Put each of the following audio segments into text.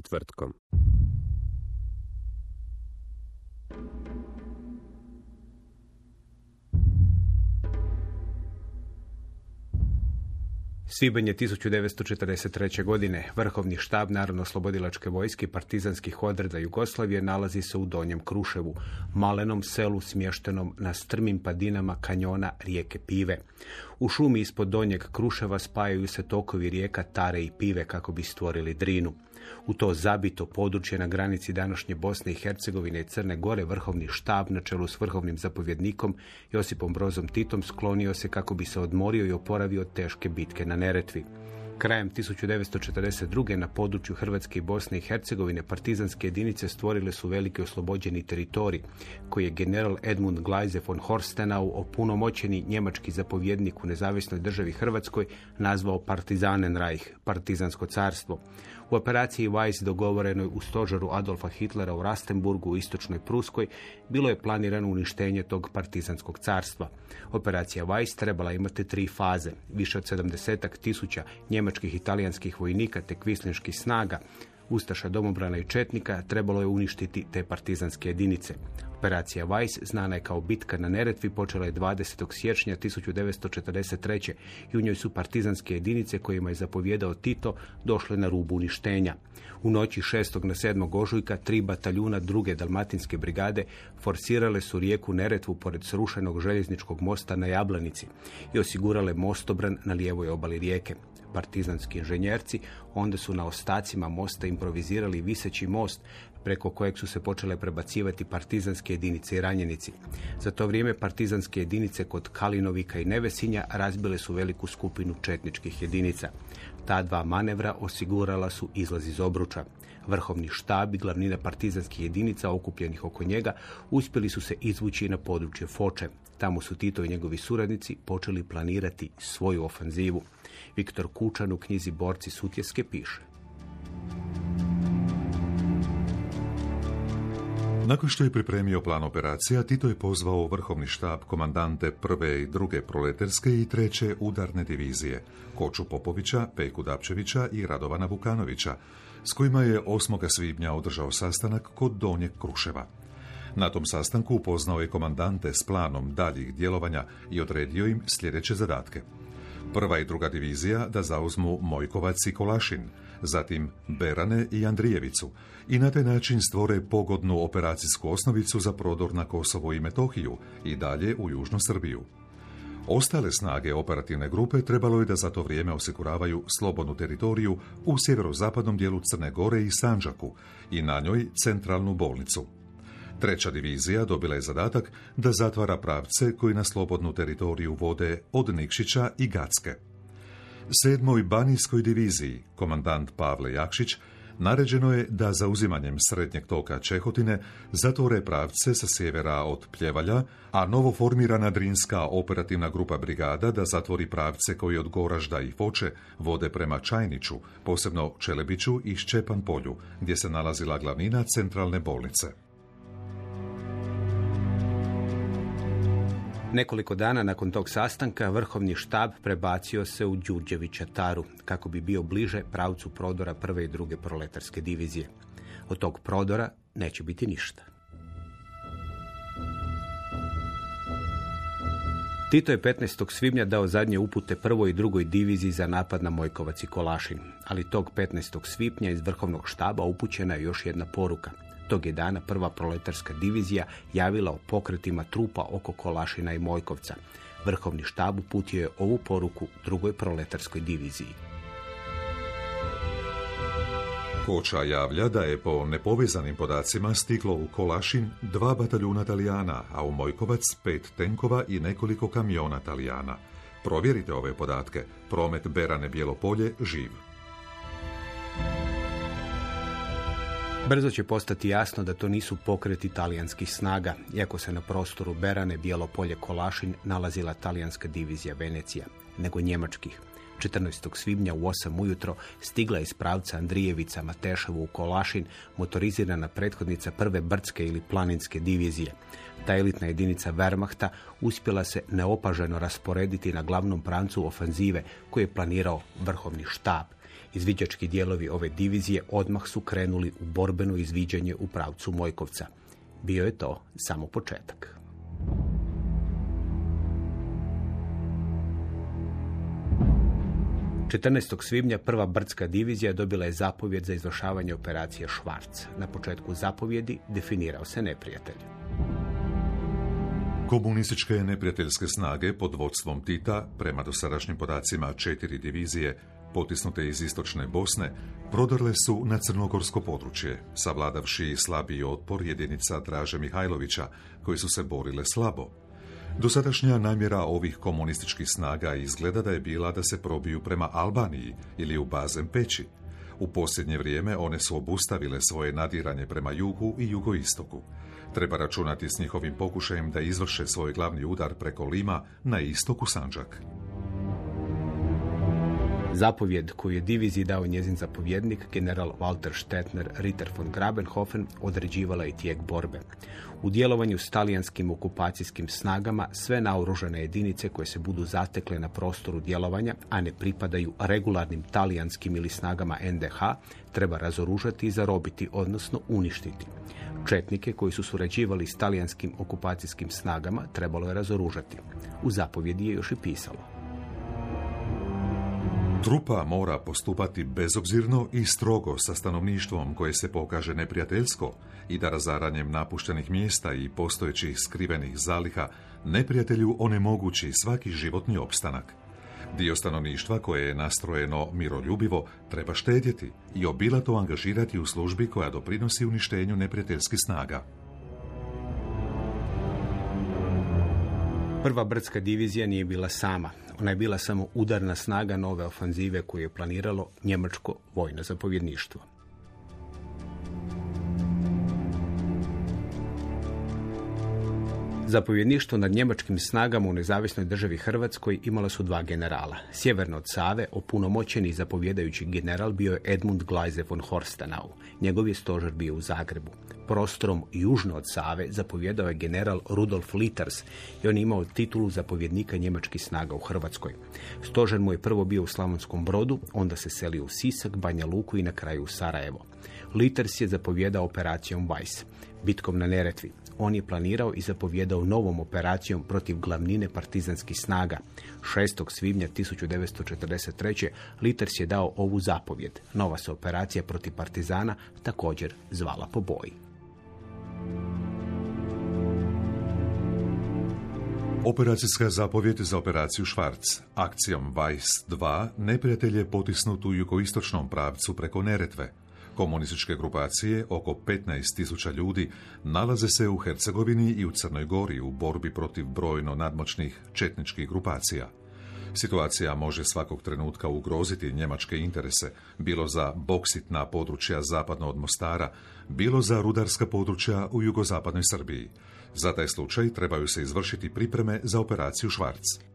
Četvrtkom. Svibanj je 1943. godine. Vrhovni štab Narodno-slobodilačke vojske partizanskih odreda Jugoslavije nalazi se u Donjem Kruševu, malenom selu smještenom na strmim padinama kanjona rijeke Pive. U šumi ispod Donjeg Kruševa spajaju se tokovi rijeka Tare i Pive kako bi stvorili drinu. U to zabito područje na granici današnje Bosne i Hercegovine i Crne Gore vrhovni štab na čelu s vrhovnim zapovjednikom Josipom Brozom Titom sklonio se kako bi se odmorio i oporavio teške bitke na Neretvi. Krajem 1942. na području Hrvatske i Bosne i Hercegovine partizanske jedinice stvorile su veliki oslobođeni teritorij koji je general Edmund Gleise von Horstenau, opunomoćeni njemački zapovjednik u nezavisnoj državi Hrvatskoj, nazvao Partizanenreich, partizansko carstvo. U operaciji Weiss dogovorenoj u stožaru Adolfa Hitlera u Rastenburgu u istočnoj Pruskoj bilo je planirano uništenje tog partizanskog carstva. Operacija Weiss trebala imati tri faze. Više od 70 tisuća njemačkih i talijanskih vojnika te kvislinških snaga, Ustaša domobrana i Četnika trebalo je uništiti te partizanske jedinice. Operacija Weiss, znana je kao bitka na Neretvi, počela je 20. siječnja 1943. i u njoj su partizanske jedinice kojima je zapovjedao Tito došle na rubu uništenja. U noći 6. na 7. ožujka tri bataljuna druge dalmatinske brigade forsirale su rijeku Neretvu pored srušenog željezničkog mosta na Jablanici i osigurale mostobran na lijevoj obali rijeke partizanski inženjerci onda su na ostacima mosta improvizirali viseći most preko kojeg su se počele prebacivati partizanske jedinice i ranjenici. Za to vrijeme partizanske jedinice kod Kalinovika i Nevesinja razbile su veliku skupinu četničkih jedinica. Ta dva manevra osigurala su izlaz iz obruča. Vrhovni štab i glavnina partizanskih jedinica okupljenih oko njega uspjeli su se izvući na područje Foče. Tamo su Tito i njegovi suradnici počeli planirati svoju ofanzivu. Viktor Kučan u knjizi Borci Sutjeske piše. Nakon što je pripremio plan operacija, Tito je pozvao vrhovni štab komandante prve i druge proleterske i treće udarne divizije, Koču Popovića, Peku Dapčevića i Radovana Vukanovića, s kojima je 8. svibnja održao sastanak kod Donjeg Kruševa. Na tom sastanku upoznao je komandante s planom daljih djelovanja i odredio im sljedeće zadatke. Prva i druga divizija da zauzmu Mojkovac i Kolašin, zatim Berane i Andrijevicu i na taj način stvore pogodnu operacijsku osnovicu za prodor na Kosovo i Metohiju i dalje u Južnu Srbiju. Ostale snage operativne grupe trebalo je da za to vrijeme osiguravaju slobodnu teritoriju u sjeverozapadnom dijelu Crne Gore i Sanđaku i na njoj centralnu bolnicu. Treća divizija dobila je zadatak da zatvara pravce koji na slobodnu teritoriju vode od Nikšića i Gacke. Sedmoj Banijskoj diviziji, komandant Pavle Jakšić, naređeno je da zauzimanjem srednjeg toka Čehotine zatvore pravce sa sjevera od Pljevalja, a novo formirana Drinska operativna grupa brigada da zatvori pravce koji od Goražda i Foče vode prema Čajniću, posebno Čelebiću i Šćepan polju, gdje se nalazila glavnina centralne bolnice. Nekoliko dana nakon tog sastanka vrhovni štab prebacio se u Đurđevića Taru kako bi bio bliže pravcu prodora prve i druge proletarske divizije. Od tog prodora neće biti ništa. Tito je 15. svibnja dao zadnje upute prvoj i drugoj diviziji za napad na Mojkovac i Kolašin, ali tog 15. svibnja iz vrhovnog štaba upućena je još jedna poruka. Tog je dana prva proletarska divizija javila o pokretima trupa oko Kolašina i Mojkovca. Vrhovni štab uputio je ovu poruku drugoj proletarskoj diviziji. Koča javlja da je po nepovezanim podacima stiglo u Kolašin dva bataljuna Talijana, a u Mojkovac pet tenkova i nekoliko kamiona Talijana. Provjerite ove podatke. Promet Berane Bjelopolje živ. Brzo će postati jasno da to nisu pokreti talijanskih snaga, iako se na prostoru Berane, Bjelopolje, Kolašin nalazila talijanska divizija Venecija, nego njemačkih. 14. svibnja u 8 ujutro stigla iz pravca Andrijevica Mateševu u Kolašin motorizirana prethodnica prve brdske ili planinske divizije. Ta elitna jedinica Wehrmachta uspjela se neopaženo rasporediti na glavnom prancu ofenzive koji je planirao vrhovni štab. Izviđački dijelovi ove divizije odmah su krenuli u borbeno izviđanje u pravcu Mojkovca. Bio je to samo početak. 14. svibnja prva brdska divizija dobila je zapovjed za izvršavanje operacije Švarc. Na početku zapovjedi definirao se neprijatelj. Komunističke neprijateljske snage pod vodstvom Tita, prema dosadašnjim podacima četiri divizije, potisnute iz istočne Bosne, prodrle su na crnogorsko područje, savladavši slabiji otpor jedinica Draže Mihajlovića, koji su se borile slabo. Dosadašnja namjera ovih komunističkih snaga izgleda da je bila da se probiju prema Albaniji ili u Bazem Peći. U posljednje vrijeme one su obustavile svoje nadiranje prema jugu i jugoistoku. Treba računati s njihovim pokušajem da izvrše svoj glavni udar preko Lima na istoku Sanđak. Zapovjed koju je diviziji dao njezin zapovjednik, general Walter Stettner Ritter von Grabenhofen, određivala i tijek borbe. U djelovanju s talijanskim okupacijskim snagama sve naoružane jedinice koje se budu zatekle na prostoru djelovanja, a ne pripadaju regularnim talijanskim ili snagama NDH, treba razoružati i zarobiti, odnosno uništiti. Četnike koji su surađivali s talijanskim okupacijskim snagama trebalo je razoružati. U zapovjedi je još i pisalo. Trupa mora postupati bezobzirno i strogo sa stanovništvom koje se pokaže neprijateljsko i da razaranjem napuštenih mjesta i postojećih skrivenih zaliha neprijatelju onemogući svaki životni opstanak. Dio stanovništva koje je nastrojeno miroljubivo treba štedjeti i obilato angažirati u službi koja doprinosi uništenju neprijateljskih snaga. Prva brdska divizija nije bila sama. Ona je bila samo udarna snaga nove ofanzive koju je planiralo njemačko vojno zapovjedništvo. Zapovjedništvo nad njemačkim snagama u nezavisnoj državi Hrvatskoj imala su dva generala. Sjeverno od Save, opunomoćeni zapovjedajući general bio je Edmund Gleise von Horstenau. Njegov je stožer bio u Zagrebu. Prostorom južno od Save zapovjedao je general Rudolf Litters i on je imao titulu zapovjednika njemačkih snaga u Hrvatskoj. Stožer mu je prvo bio u Slavonskom brodu, onda se selio u Sisak, Banja Luku i na kraju u Sarajevo. Litters je zapovjedao operacijom Weiss, bitkom na Neretvi on je planirao i zapovjedao novom operacijom protiv glavnine partizanskih snaga. 6. svibnja 1943. Liters je dao ovu zapovjed. Nova se operacija protiv partizana također zvala po boji. Operacijska zapovjed za operaciju Švarc. Akcijom Weiss 2 neprijatelj je potisnut u jugoistočnom pravcu preko Neretve. Komunističke grupacije, oko 15.000 ljudi, nalaze se u Hercegovini i u Crnoj Gori u borbi protiv brojno nadmoćnih četničkih grupacija. Situacija može svakog trenutka ugroziti njemačke interese, bilo za boksitna područja zapadno od Mostara, bilo za rudarska područja u jugozapadnoj Srbiji. Za taj slučaj trebaju se izvršiti pripreme za operaciju Švarc.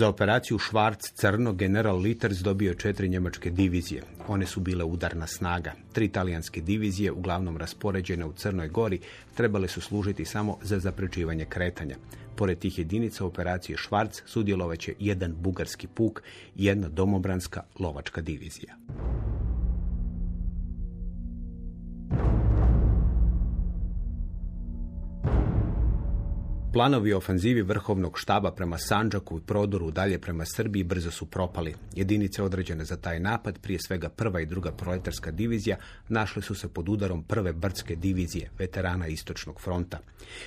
Za operaciju Švarc crno general Litters dobio četiri njemačke divizije. One su bile udarna snaga. Tri talijanske divizije, uglavnom raspoređene u Crnoj Gori, trebale su služiti samo za zapređivanje kretanja. Pored tih jedinica operacije Švarc sudjelovaće jedan bugarski puk i jedna domobranska lovačka divizija. Planovi o ofanzivi vrhovnog štaba prema Sanđaku i prodoru dalje prema Srbiji brzo su propali. Jedinice određene za taj napad, prije svega prva i druga proletarska divizija, našle su se pod udarom prve brdske divizije, veterana Istočnog fronta.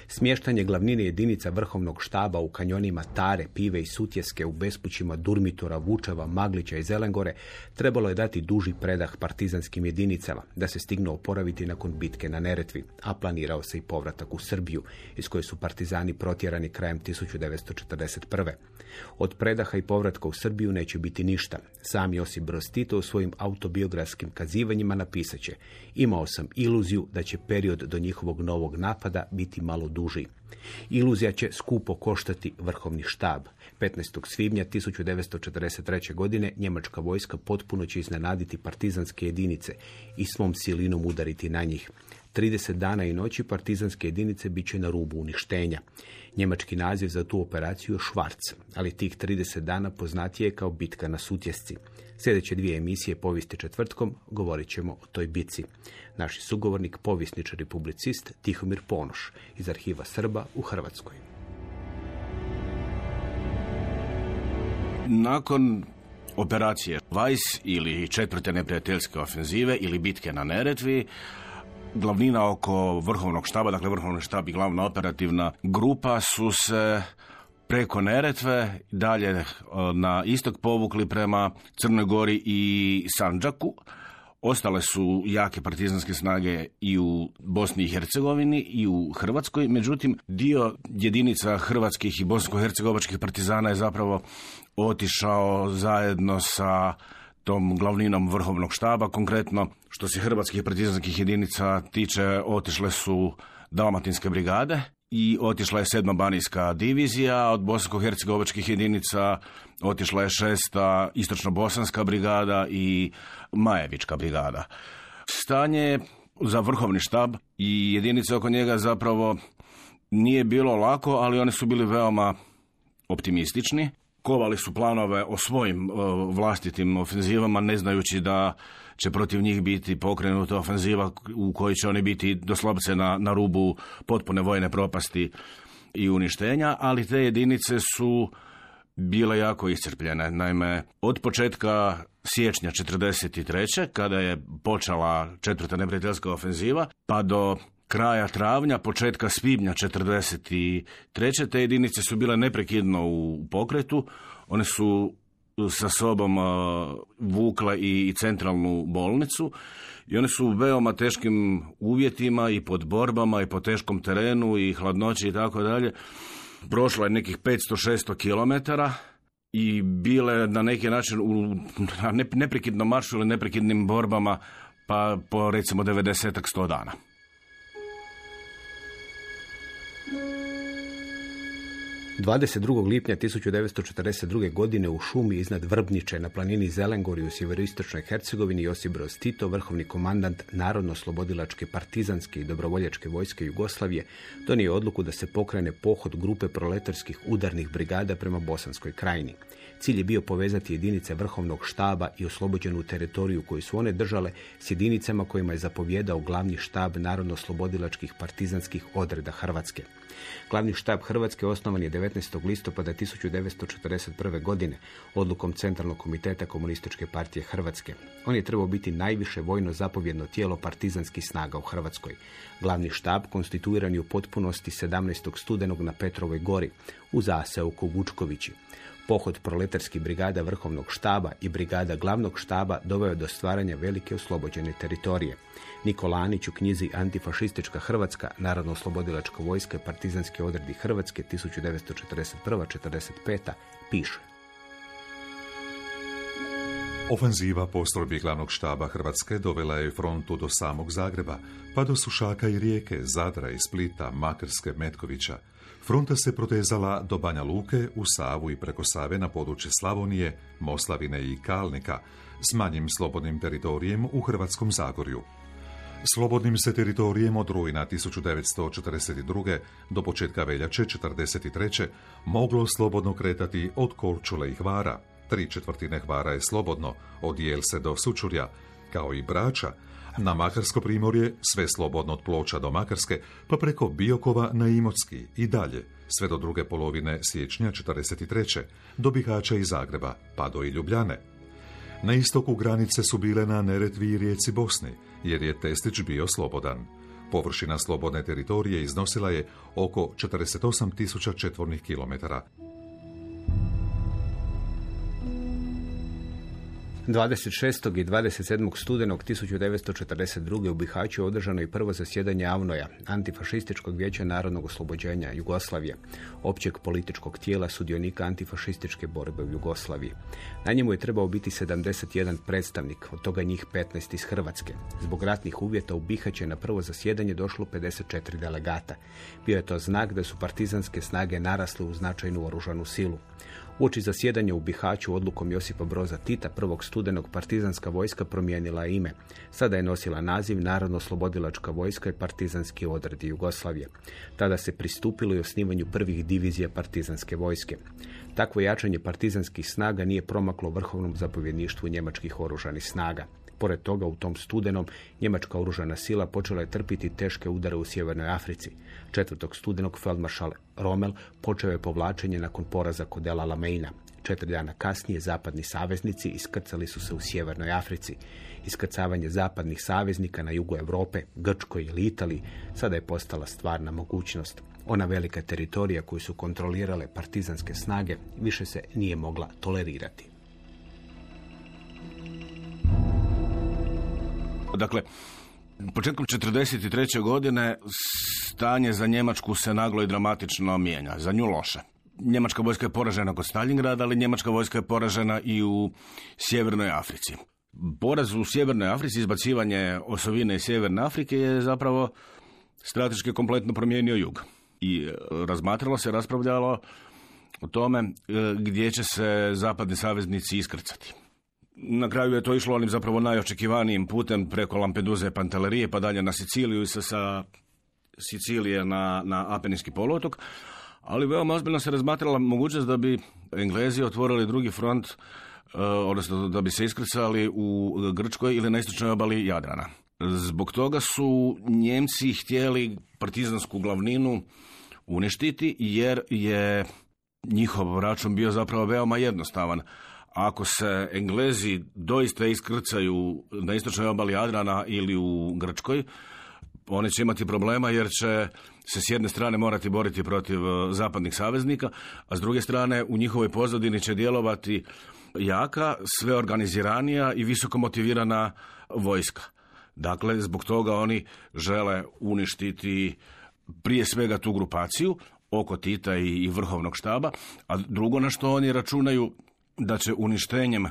Smještanje glavnine jedinica vrhovnog štaba u kanjonima Tare, Pive i Sutjeske, u bespućima Durmitora, Vučeva, Maglića i Zelengore, trebalo je dati duži predah partizanskim jedinicama, da se stignu oporaviti nakon bitke na Neretvi, a planirao se i povratak u Srbiju, iz koje su partizani protjerani krajem 1941. Od predaha i povratka u Srbiju neće biti ništa. Sam Josip Broz Tito u svojim autobiografskim kazivanjima napisat će Imao sam iluziju da će period do njihovog novog napada biti malo duži. Iluzija će skupo koštati vrhovni štab. 15. svibnja 1943. godine njemačka vojska potpuno će iznenaditi partizanske jedinice i svom silinom udariti na njih. 30 dana i noći partizanske jedinice bit će na rubu uništenja. Njemački naziv za tu operaciju je Švarc, ali tih 30 dana poznatije je kao bitka na Sutjesci. Sljedeće dvije emisije povijesti četvrtkom govorit ćemo o toj bitci. Naši sugovornik, povjesničar i publicist Tihomir Ponoš iz arhiva Srba u Hrvatskoj. Nakon operacije Vajs ili četvrte neprijateljske ofenzive ili bitke na Neretvi, glavnina oko vrhovnog štaba, dakle vrhovni štab i glavna operativna grupa su se preko Neretve dalje e, na istok povukli prema Crnoj Gori i Sanđaku. Ostale su jake partizanske snage i u Bosni i Hercegovini i u Hrvatskoj, međutim dio jedinica hrvatskih i bosansko-hercegovačkih partizana je zapravo otišao zajedno sa tom glavninom vrhovnog štaba. Konkretno, što se hrvatskih partizanskih jedinica tiče, otišle su Dalmatinske brigade i otišla je sedma banijska divizija, od bosansko-hercegovačkih jedinica otišla je šesta istočno-bosanska brigada i Majevička brigada. Stanje za vrhovni štab i jedinice oko njega zapravo nije bilo lako, ali oni su bili veoma optimistični kovali su planove o svojim e, vlastitim ofenzivama, ne znajući da će protiv njih biti pokrenuta ofenziva u kojoj će oni biti doslovce na, na rubu potpune vojne propasti i uništenja, ali te jedinice su bile jako iscrpljene. Naime, od početka siječnja 43. kada je počela četvrta neprijateljska ofenziva, pa do kraja travnja, početka svibnja 43. Te jedinice su bile neprekidno u pokretu. One su sa sobom vukle i centralnu bolnicu i one su u veoma teškim uvjetima i pod borbama i po teškom terenu i hladnoći i tako dalje. Prošla je nekih 500-600 kilometara i bile na neki način u neprekidnom maršu ili neprekidnim borbama pa po recimo 90-100 dana. 22. lipnja 1942. godine u šumi iznad Vrbniče na planini Zelengori u sjeveroistočnoj Hercegovini Josip Broz Tito, vrhovni komandant Narodno-slobodilačke partizanske i dobrovoljačke vojske Jugoslavije, donio odluku da se pokrene pohod grupe proletarskih udarnih brigada prema Bosanskoj krajini. Cilj je bio povezati jedinice vrhovnog štaba i oslobođenu teritoriju koju su one držale s jedinicama kojima je zapovjedao glavni štab Narodno-slobodilačkih partizanskih odreda Hrvatske. Glavni štab Hrvatske osnovan je 19. listopada 1941. godine odlukom Centralnog komiteta Komunističke partije Hrvatske. On je trebao biti najviše vojno zapovjedno tijelo partizanskih snaga u Hrvatskoj. Glavni štab konstituiran je u potpunosti 17. studenog na Petrovoj gori u zaseoku Vučkovići. Pohod proletarskih brigada vrhovnog štaba i brigada glavnog štaba doveo do stvaranja velike oslobođene teritorije. Nikolanić u knjizi Antifašistička Hrvatska, Narodno-oslobodilačka vojska i partizanski odredi Hrvatske 1941-45 piše. Ofenziva postrojbi glavnog štaba Hrvatske dovela je frontu do samog Zagreba, pa do Sušaka i Rijeke, Zadra i Splita, Makarske, Metkovića. Fronta se protezala do Banja Luke, u Savu i preko Save na područje Slavonije, Moslavine i Kalnika, s manjim slobodnim teritorijem u Hrvatskom Zagorju. Slobodnim se teritorijem od rujna 1942. do početka veljače 1943. moglo slobodno kretati od Korčule i Hvara. Tri četvrtine Hvara je slobodno, od Jelse do Sučurja, kao i Brača, Na Makarsko primorje, sve slobodno od ploča do Makarske, pa preko Biokova na Imotski i dalje, sve do druge polovine siječnja 43. do Bihaća i Zagreba, pa do i Ljubljane. Na istoku granice su bile na Neretvi i rijeci Bosni, jer je Testić bio slobodan. Površina slobodne teritorije iznosila je oko 48.000 četvornih kilometara. 26. i 27. studenog 1942. u Bihaću je održano i prvo zasjedanje Avnoja, antifašističkog vijeća narodnog oslobođenja Jugoslavije, općeg političkog tijela sudionika antifašističke borbe u Jugoslaviji. Na njemu je trebao biti 71 predstavnik, od toga njih 15 iz Hrvatske. Zbog ratnih uvjeta u Bihać je na prvo zasjedanje došlo 54 delegata. Bio je to znak da su partizanske snage narasle u značajnu oružanu silu. Uoči zasjedanja u Bihaću odlukom Josipa Broza Tita prvog studenog partizanska vojska promijenila ime. Sada je nosila naziv Narodno-slobodilačka vojska i partizanski odredi Jugoslavije. Tada se pristupilo i osnivanju prvih divizija partizanske vojske. Takvo jačanje partizanskih snaga nije promaklo vrhovnom zapovjedništvu njemačkih oružanih snaga. Pored toga, u tom studenom, njemačka oružana sila počela je trpiti teške udare u Sjevernoj Africi. 4. studenog feldmaršal Rommel počeo je povlačenje nakon poraza kod El Alameina. Četiri dana kasnije zapadni saveznici iskrcali su se u Sjevernoj Africi. Iskrcavanje zapadnih saveznika na jugu Europe, Grčkoj ili Italiji sada je postala stvarna mogućnost. Ona velika teritorija koju su kontrolirale partizanske snage više se nije mogla tolerirati. Dakle, početkom 43. godine stanje za Njemačku se naglo i dramatično mijenja, za nju loše. Njemačka vojska je poražena kod Stalingrada, ali Njemačka vojska je poražena i u Sjevernoj Africi. Poraz u Sjevernoj Africi, izbacivanje osovine iz Sjeverne Afrike je zapravo strateški kompletno promijenio jug. I e, razmatralo se, raspravljalo o tome e, gdje će se zapadni saveznici iskrcati. Na kraju je to išlo onim zapravo najočekivanijim putem preko Lampeduze Pantelerije pa dalje na Siciliju i sa, Sicilije na, na Apenijski poluotok, ali veoma ozbiljno se razmatrala mogućnost da bi Englezi otvorili drugi front, uh, odnosno da bi se iskrcali u Grčkoj ili na istočnoj obali Jadrana. Zbog toga su Njemci htjeli partizansku glavninu uništiti jer je njihov račun bio zapravo veoma jednostavan. Ako se Englezi doista iskrcaju na istočnoj obali Jadrana ili u Grčkoj, oni će imati problema jer će se s jedne strane morati boriti protiv e, zapadnih saveznika, a s druge strane u njihovoj pozadini će djelovati jaka, sve organiziranija i visoko motivirana vojska. Dakle, zbog toga oni žele uništiti prije svega tu grupaciju oko Tita i vrhovnog štaba, a drugo na što oni računaju da će uništenjem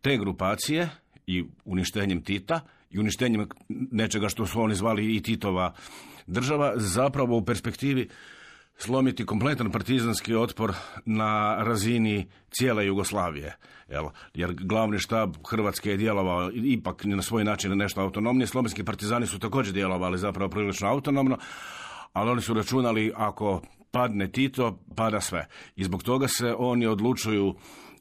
te grupacije i uništenjem Tita i uništenjem nečega što su oni zvali i Titova država, zapravo u perspektivi slomiti kompletan partizanski otpor na razini cijele Jugoslavije. Jel? Jer glavni štab Hrvatske je djelovao ipak na svoj način nešto autonomnije. Slovenski partizani su također djelovali zapravo prilično autonomno, ali oni su računali ako padne Tito, pada sve. I zbog toga se oni odlučuju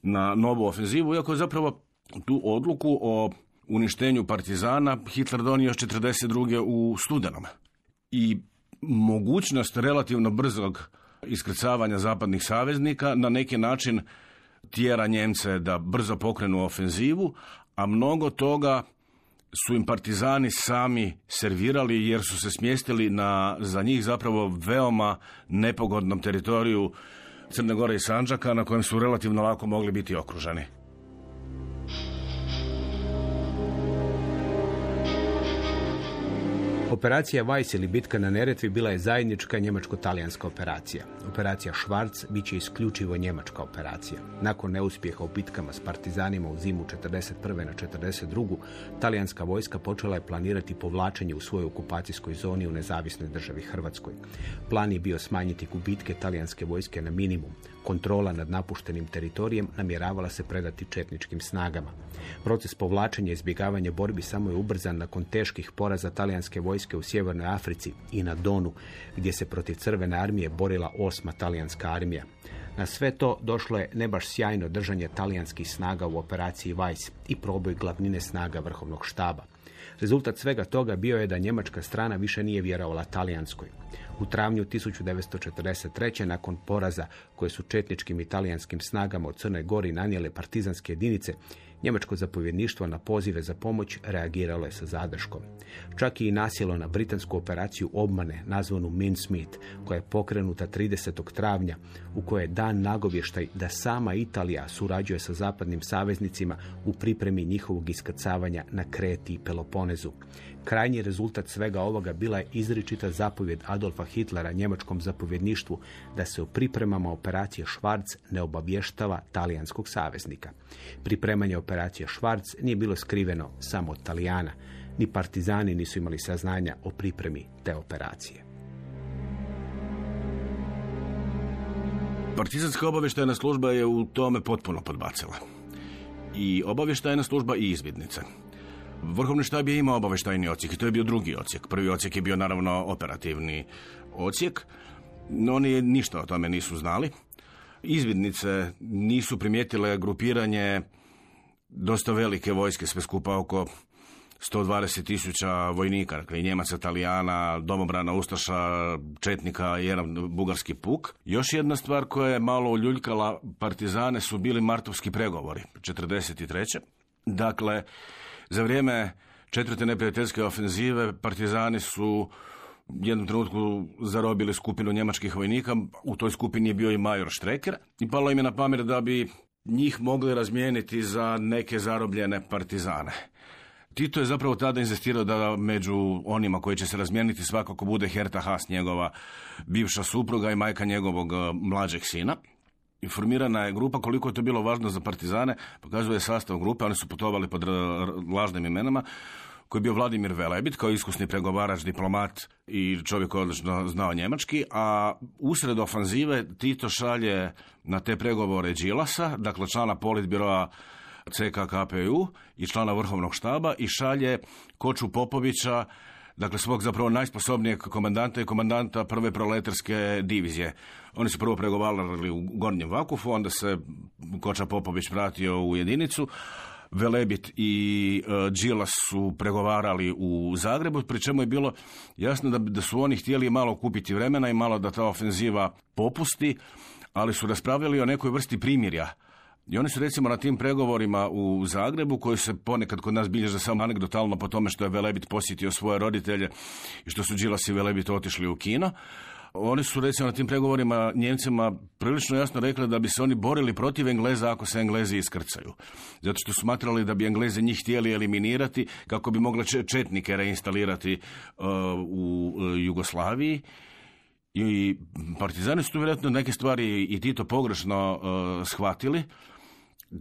na novu ofenzivu, iako je zapravo tu odluku o uništenju partizana Hitler donio još 42. u studenom. I mogućnost relativno brzog iskrcavanja zapadnih saveznika na neki način tjera Njemce da brzo pokrenu ofenzivu, a mnogo toga su im partizani sami servirali jer su se smjestili na za njih zapravo veoma nepogodnom teritoriju Crne Gore i Sanđaka na kojem su relativno lako mogli biti okruženi. Operacija Weiss ili bitka na Neretvi bila je zajednička njemačko-talijanska operacija. Operacija Schwarz bit će isključivo njemačka operacija. Nakon neuspjeha u bitkama s partizanima u zimu 41. na 42. talijanska vojska počela je planirati povlačenje u svojoj okupacijskoj zoni u nezavisnoj državi Hrvatskoj. Plan je bio smanjiti gubitke talijanske vojske na minimum. Kontrola nad napuštenim teritorijem namjeravala se predati četničkim snagama. Proces povlačenja i izbjegavanja borbi samo je ubrzan nakon teških poraza talijanske vojske u Sjevernoj Africi i na Donu, gdje se protiv crvene armije borila osma talijanska armija. Na sve to došlo je ne baš sjajno držanje talijanskih snaga u operaciji Weiss i proboj glavnine snaga vrhovnog štaba. Rezultat svega toga bio je da njemačka strana više nije vjerovala talijanskoj. U travnju 1943. nakon poraza koje su četničkim italijanskim snagama u Crnoj Gori nanijele partizanske jedinice, Njemačko zapovjedništvo na pozive za pomoć reagiralo je sa zadrškom. Čak i nasjelo na britansku operaciju obmane nazvanu Mincemeat, koja je pokrenuta 30. travnja, u kojoj je dan nagovještaj da sama Italija surađuje sa zapadnim saveznicima u pripremi njihovog iskrcavanja na Kreti i Peloponezu. Krajnji rezultat svega ovoga bila je izričita zapovjed Adolfa Hitlera njemačkom zapovjedništvu da se u pripremama operacije Schwarz ne obavještava talijanskog saveznika. Pripremanje operacije Schwarz nije bilo skriveno samo od Talijana. Ni partizani nisu imali saznanja o pripremi te operacije. Partizanska obavještajna služba je u tome potpuno podbacila. I obavještajna služba i izvidnice. Vrhovni štab je imao obavještajni ocijek i to je bio drugi ocijek. Prvi ocijek je bio naravno operativni ocijek, no oni ništa o tome nisu znali. Izvidnice nisu primijetile grupiranje dosta velike vojske, sve skupa oko 120 tisuća vojnika, dakle Njemaca, Talijana, domobrana Ustaša, Četnika i jedan bugarski puk. Još jedna stvar koja je malo uljuljkala partizane su bili martovski pregovori, 43. Dakle, za vrijeme četvrte neprijateljske ofenzive partizani su u jednom trenutku zarobili skupinu njemačkih vojnika, u toj skupini je bio i major Štreker i palo im je na pamet da bi njih mogli razmijeniti za neke zarobljene partizane. Tito je zapravo tada inzistirao da među onima koji će se razmijeniti svakako bude Herta Haas, njegova bivša supruga i majka njegovog eh, mlađeg sina. Informirana je grupa koliko je to bilo važno za partizane, pokazuje sastav grupe, oni su putovali pod lažnim imenama, koji je bio Vladimir Velebit, kao iskusni pregovarač, diplomat i čovjek koji odlično znao njemački, a usred ofanzive Tito šalje na te pregovore Đilasa, dakle člana politbiroa CK KPU i člana vrhovnog štaba i šalje Koču Popovića, dakle svog zapravo najsposobnijeg komandanta i komandanta prve proletarske divizije. Oni su prvo pregovarali u Gornjem Vakufu, onda se Koča Popović vratio u jedinicu, Velebit i uh, Đilas su pregovarali u Zagrebu, pri čemu je bilo jasno da, da su oni htjeli malo kupiti vremena i malo da ta ofenziva popusti, ali su raspravljali o nekoj vrsti primirja. I oni su recimo na tim pregovorima u Zagrebu, koji se ponekad kod nas bilježe samo anegdotalno po tome što je Velebit posjetio svoje roditelje i što su Đilas i Velebit otišli u kino, oni su recimo na tim pregovorima Njemcima prilično jasno rekli da bi se oni borili protiv Engleza ako se Englezi iskrcaju. Zato što smatrali da bi Engleze njih htjeli eliminirati kako bi mogle četnike reinstalirati uh, u uh, Jugoslaviji. I partizani su tu vjerojatno neke stvari i Tito pogrešno uh, shvatili,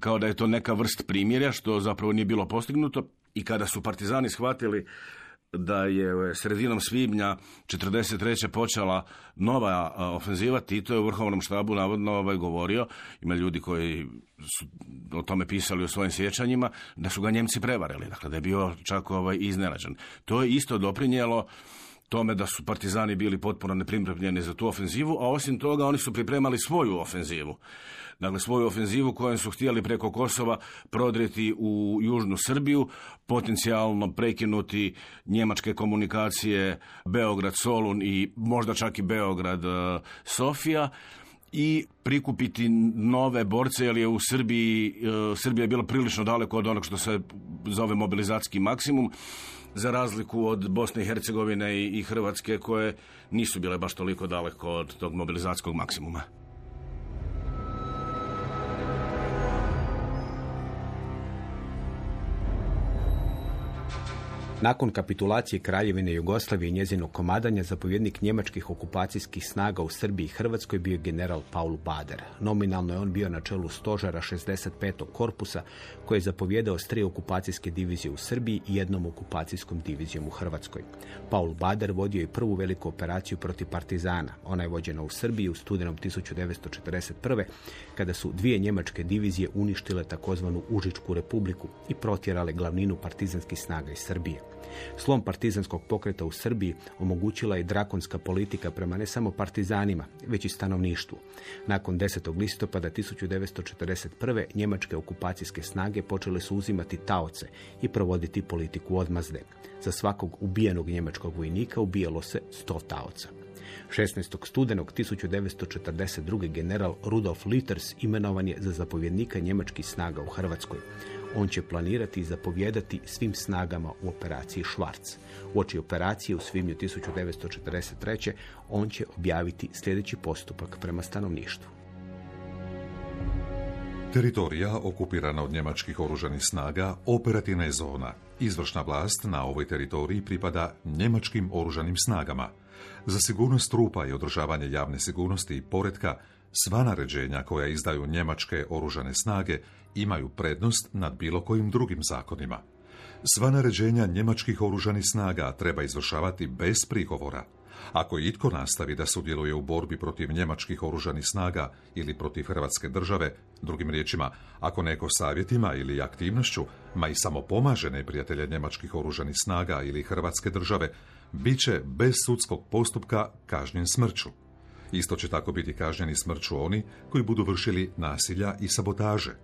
kao da je to neka vrst primjerja, što zapravo nije bilo postignuto. I kada su partizani shvatili da je sredinom svibnja 43. počela nova ofenziva, Tito je u vrhovnom štabu navodno ovaj govorio, ima ljudi koji su o tome pisali u svojim sjećanjima, da su ga Njemci prevarili, dakle da je bio čak ovaj iznenađen. To je isto doprinijelo tome da su partizani bili potpuno nepripremljeni za tu ofenzivu, a osim toga oni su pripremali svoju ofenzivu. Dakle, svoju ofenzivu kojom su htjeli preko Kosova prodreti u južnu Srbiju, potencijalno prekinuti njemačke komunikacije Beograd-Solun i možda čak i Beograd-Sofija i prikupiti nove borce, jer je u Srbiji, Srbija je bila prilično daleko od onog što se zove mobilizacijski maksimum, za razliku od Bosne i Hercegovine i Hrvatske koje nisu bile baš toliko daleko od tog mobilizacijskog maksimuma. Nakon kapitulacije Kraljevine Jugoslavije i njezinog komadanja, zapovjednik njemačkih okupacijskih snaga u Srbiji i Hrvatskoj bio general Paul Bader. Nominalno je on bio na čelu stožara 65. korpusa koji je zapovjedao s tri okupacijske divizije u Srbiji i jednom okupacijskom divizijom u Hrvatskoj. Paul Bader vodio je prvu veliku operaciju protiv partizana. Ona je vođena u Srbiji u studenom 1941. kada su dvije njemačke divizije uništile takozvanu Užičku republiku i protjerale glavninu partizanskih snaga iz Srbije. Slom partizanskog pokreta u Srbiji omogućila je drakonska politika prema ne samo partizanima, već i stanovništvu. Nakon 10. listopada 1941. njemačke okupacijske snage počele su uzimati taoce i provoditi politiku odmazde. Za svakog ubijenog njemačkog vojnika ubijalo se 100 taoca. 16. studenog 1942. general Rudolf Litters imenovan je za zapovjednika njemačkih snaga u Hrvatskoj. On će planirati zapovjedati svim snagama u operaciji Švarc. U operacije u svibnju 1943. on će objaviti sljedeći postupak prema stanovništvu. Teritorija okupirana od njemačkih oružanih snaga operativna je zona. Izvršna vlast na ovoj teritoriji pripada njemačkim oružanim snagama. Za sigurnost trupa i održavanje javne sigurnosti i poretka, sva naređenja koja izdaju njemačke oružane snage imaju prednost nad bilo kojim drugim zakonima. Sva naređenja njemačkih oružanih snaga treba izvršavati bez prigovora. Ako itko nastavi da sudjeluje u borbi protiv njemačkih oružanih snaga ili protiv Hrvatske države, drugim riječima, ako neko savjetima ili aktivnošću, ma i samo pomaže neprijatelje njemačkih oružanih snaga ili Hrvatske države, bit će bez sudskog postupka kažnjen smrću. Isto će tako biti kažnjeni smrću oni koji budu vršili nasilja i sabotaže.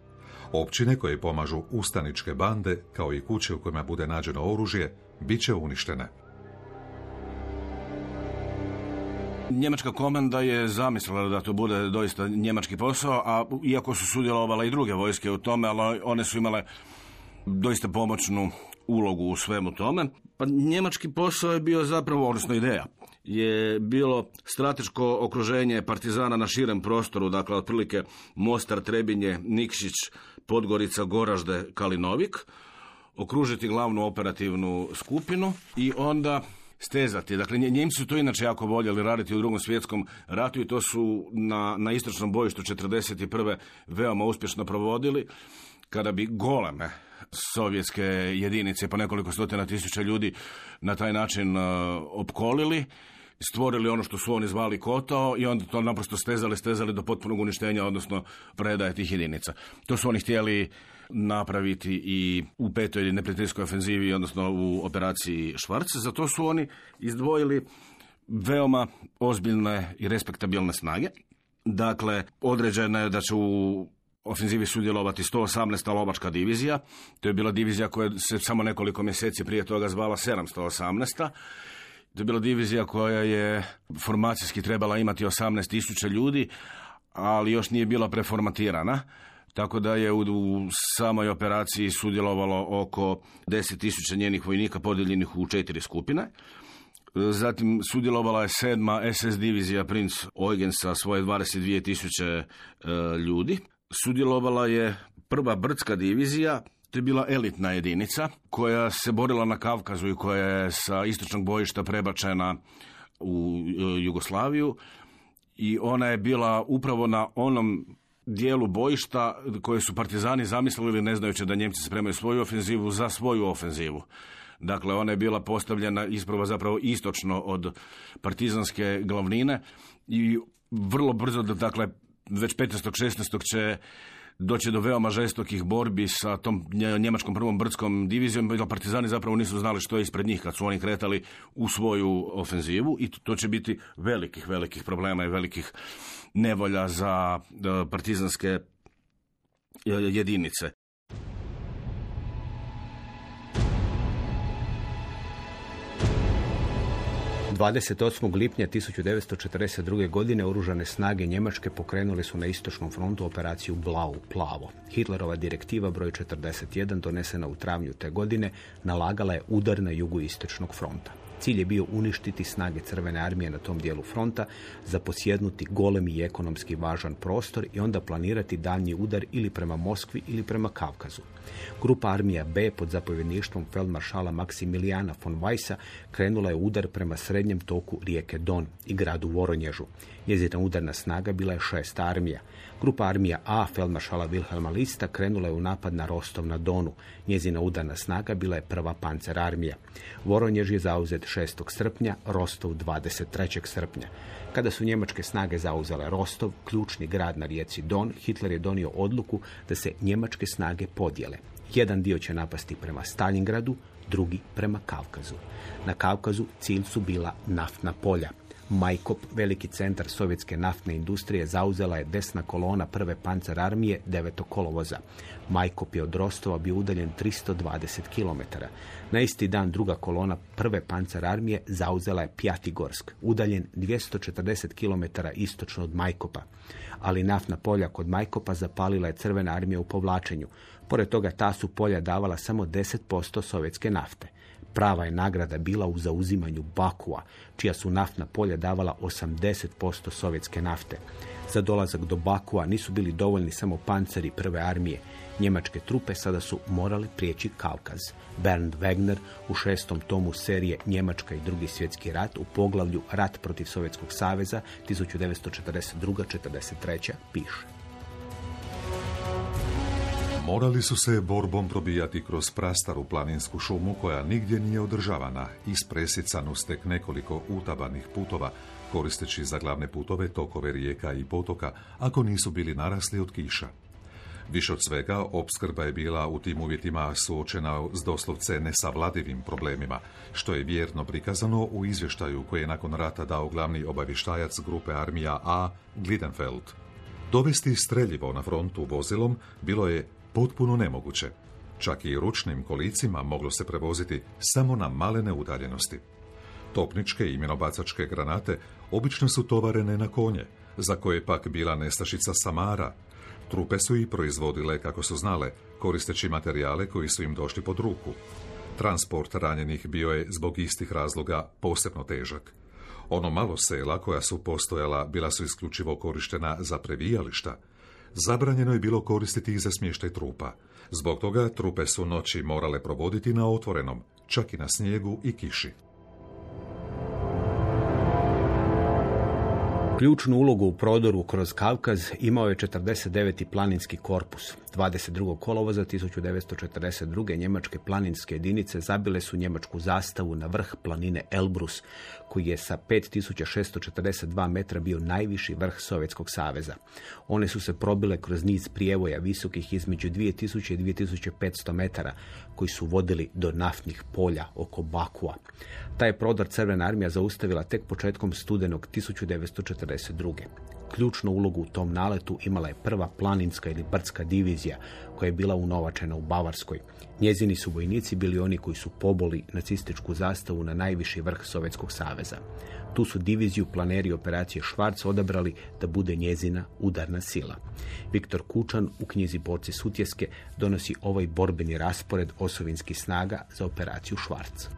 Općine koje pomažu ustaničke bande, kao i kuće u kojima bude nađeno oružje, bit će uništene. Njemačka komanda je zamislila da to bude doista njemački posao, a iako su sudjelovale i druge vojske u tome, ali one su imale doista pomoćnu ulogu u svemu tome. Pa njemački posao je bio zapravo, odnosno ideja, je bilo strateško okruženje partizana na širem prostoru, dakle otprilike Mostar, Trebinje, Nikšić, Podgorica, Goražde, Kalinovik, okružiti glavnu operativnu skupinu i onda stezati. Dakle, Njemci su to inače jako voljeli raditi u drugom svjetskom ratu i to su na, na istočnom bojištu 1941. veoma uspješno provodili kada bi goleme sovjetske jedinice po nekoliko stotina tisuća ljudi na taj način uh, opkolili stvorili ono što su oni zvali kotao i onda to naprosto stezali, stezali do potpunog uništenja, odnosno predaje tih jedinica. To su oni htjeli napraviti i u petoj neprijateljskoj ofenzivi, odnosno u operaciji Švarc. Za to su oni izdvojili veoma ozbiljne i respektabilne snage. Dakle, određeno je da će u ofenzivi sudjelovati 118. lovačka divizija. To je bila divizija koja se samo nekoliko mjeseci prije toga zvala 718. To je bila divizija koja je formacijski trebala imati 18.000 ljudi, ali još nije bila preformatirana. Tako da je u, samoj operaciji sudjelovalo oko 10.000 njenih vojnika podijeljenih u četiri skupine. Zatim sudjelovala je sedma SS divizija Princ Eugen sa svoje 22.000 e, ljudi. Sudjelovala je prva brdska divizija, to je bila elitna jedinica koja se borila na Kavkazu i koja je sa istočnog bojišta prebačena u e, Jugoslaviju i ona je bila upravo na onom dijelu bojišta koje su partizani zamislili ne znajući da Njemci spremaju svoju ofenzivu za svoju ofenzivu. Dakle, ona je bila postavljena isprava zapravo istočno od partizanske glavnine i vrlo brzo, dakle, već 15. 16. će doći do veoma žestokih borbi sa tom njemačkom prvom brdskom divizijom. Partizani zapravo nisu znali što je ispred njih kad su oni kretali u svoju ofenzivu i to će biti velikih, velikih problema i velikih nevolja za e, partizanske e, jedinice. 28. lipnja 1942. godine oružane snage Njemačke pokrenule su na istočnom frontu operaciju Blau, plavo. Hitlerova direktiva broj 41 donesena u travnju te godine nalagala je udar na jugu istočnog fronta. Cilj je bio uništiti snage Crvene armije na tom dijelu fronta, zaposjednuti golemi i ekonomski važan prostor i onda planirati daljnji udar ili prema Moskvi ili prema Kavkazu. Grupa armija B pod zapovjedništvom feldmaršala Maksimilijana von Weissa krenula je udar prema srednjem toku rijeke Don i gradu Voronježu. Njezina udarna snaga bila je šesta armija. Grupa armija A feldmaršala Wilhelma Lista krenula je u napad na Rostov na Donu. Njezina udarna snaga bila je prva pancer armija. Voronjež je zauzet 6. srpnja, Rostov 23. srpnja. Kada su njemačke snage zauzele Rostov, ključni grad na rijeci Don, Hitler je donio odluku da se njemačke snage podijele. Jedan dio će napasti prema Stalingradu, drugi prema Kavkazu. Na Kavkazu cilj su bila naftna polja. Majkop, veliki centar sovjetske naftne industrije, zauzela je desna kolona prve pancer armije 9. kolovoza. Majkop je od Rostova bio udaljen 320 km. Na isti dan druga kolona prve pancer armije zauzela je Pjatigorsk, udaljen 240 km istočno od Majkopa. Ali naftna polja kod Majkopa zapalila je crvena armija u povlačenju. Pored toga ta su polja davala samo 10% sovjetske nafte. Prava je nagrada bila u zauzimanju Bakua, čija su naftna polja davala 80% sovjetske nafte. Za dolazak do Bakua nisu bili dovoljni samo panceri prve armije. Njemačke trupe sada su morali prijeći Kavkaz. Bernd Wegner u šestom tomu serije Njemačka i drugi svjetski rat u poglavlju Rat protiv Sovjetskog saveza 1942-43 piše. Morali su se borbom probijati kroz prastaru planinsku šumu koja nigdje nije održavana, ispresicanu s tek nekoliko utabanih putova, koristeći za glavne putove tokove rijeka i potoka, ako nisu bili narasli od kiša. Više od svega, opskrba je bila u tim uvjetima suočena s doslovce nesavladivim problemima, što je vjerno prikazano u izvještaju koje je nakon rata dao glavni obavještajac grupe armija A, Glidenfeld. Dovesti streljivo na frontu vozilom bilo je potpuno nemoguće. Čak i ručnim kolicima moglo se prevoziti samo na malene udaljenosti. Topničke i minobacačke granate obično su tovarene na konje, za koje pak bila nestašica samara. Trupe su i proizvodile kako su znale, koristeći materijale koji su im došli pod ruku. Transport ranjenih bio je zbog istih razloga posebno težak. Ono malo sela koja su postojala bila su isključivo korištena za previjališta. Zabranjeno je bilo koristiti ih za smještaj trupa. Zbog toga trupe su noći morale provoditi na otvorenom, čak i na snijegu i kiši. Ključnu ulogu u prodoru kroz Kavkaz imao je 49. planinski korpus. 22. kolovoza 1942. njemačke planinske jedinice zabile su njemačku zastavu na vrh planine Elbrus, koji je sa 5642 metra bio najviši vrh Sovjetskog saveza. One su se probile kroz niz prijevoja visokih između 2000 i 2500 metara, koji su vodili do naftnih polja oko Bakua. Taj prodor Crvena armija zaustavila tek početkom studenog 1942. Ključnu ulogu u tom naletu imala je prva planinska ili brdska divizija koja je bila unovačena u Bavarskoj. Njezini su vojnici bili oni koji su poboli nacističku zastavu na najviši vrh Sovjetskog saveza. Tu su diviziju planeri operacije Švarc odabrali da bude njezina udarna sila. Viktor Kučan u knjizi Borci Sutjeske donosi ovaj borbeni raspored osovinskih snaga za operaciju Švarc.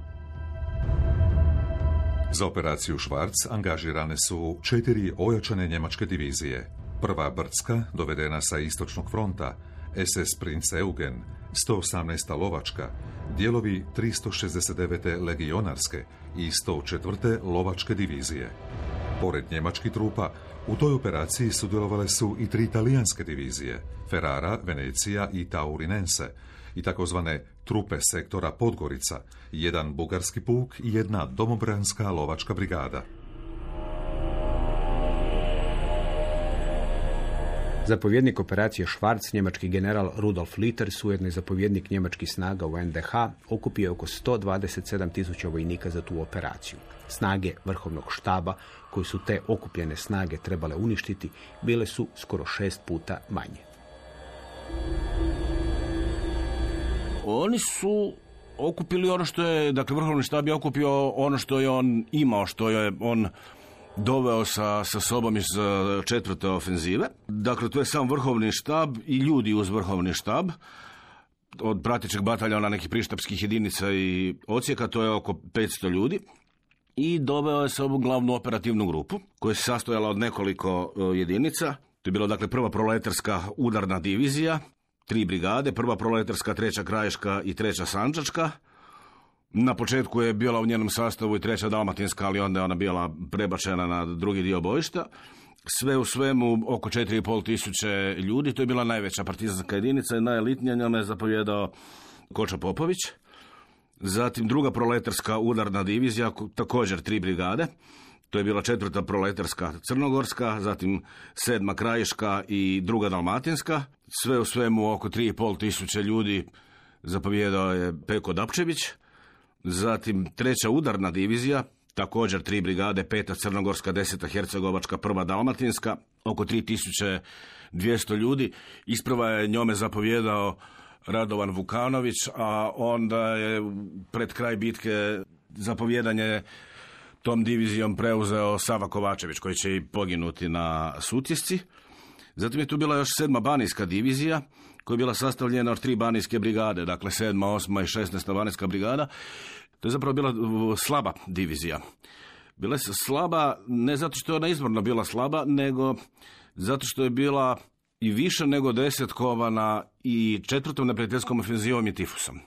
Za operaciju Švarc angažirane su četiri ojačane njemačke divizije. Prva Brdska, dovedena sa istočnog fronta, SS Prinz Eugen, 118. lovačka, dijelovi 369. legionarske i 104. lovačke divizije. Pored njemačkih trupa, u toj operaciji sudjelovale su i tri talijanske divizije, Ferrara, Venecija i Taurinense, i takozvane trupe sektora Podgorica, jedan bugarski puk i jedna domobranska lovačka brigada. Zapovjednik operacije Švarc, njemački general Rudolf Litters, ujedno i zapovjednik njemačkih snaga u NDH, okupio je oko 127 tisuća vojnika za tu operaciju. Snage vrhovnog štaba, koji su te okupljene snage trebale uništiti, bile su skoro šest puta manje. Oni su okupili ono što je, dakle vrhovni štab je okupio ono što je on imao, što je on doveo sa, sa sobom iz uh, četvrte ofenzive. Dakle, to je sam vrhovni štab i ljudi uz vrhovni štab od pratećeg bataljona nekih prištapskih jedinica i ocijeka, to je oko 500 ljudi. I doveo je ovu glavnu operativnu grupu, koja se sastojala od nekoliko uh, jedinica. To je bila dakle prva proletarska udarna divizija, tri brigade, prva proletarska, treća krajiška i treća sanđačka. Na početku je bila u njenom sastavu i treća dalmatinska, ali onda je ona bila prebačena na drugi dio bojišta. Sve u svemu oko 4,5 tisuće ljudi, to je bila najveća partizanska jedinica i najelitnija njome je zapovjedao Koča Popović. Zatim druga proletarska udarna divizija, također tri brigade. To je bila četvrta proletarska crnogorska, zatim sedma krajiška i druga dalmatinska. Sve u svemu oko 3,5 tisuće ljudi zapovjedao je Peko Dapčević. Zatim treća udarna divizija, također tri brigade, peta Crnogorska, deseta Hercegovačka, prva Dalmatinska, oko 3200 ljudi. Isprva je njome zapovjedao Radovan Vukanović, a onda je pred kraj bitke zapovjedanje tom divizijom preuzeo Sava Kovačević koji će i poginuti na Sutjesci. Zatim je tu bila još sedma banijska divizija koja je bila sastavljena od tri banijske brigade, dakle sedma, osma i šestnesta banijska brigada. To je zapravo bila slaba divizija. Bila je slaba ne zato što je ona izvorno bila slaba, nego zato što je bila i više nego desetkovana i četvrtom neprijateljskom ofenzivom i tifusom. E,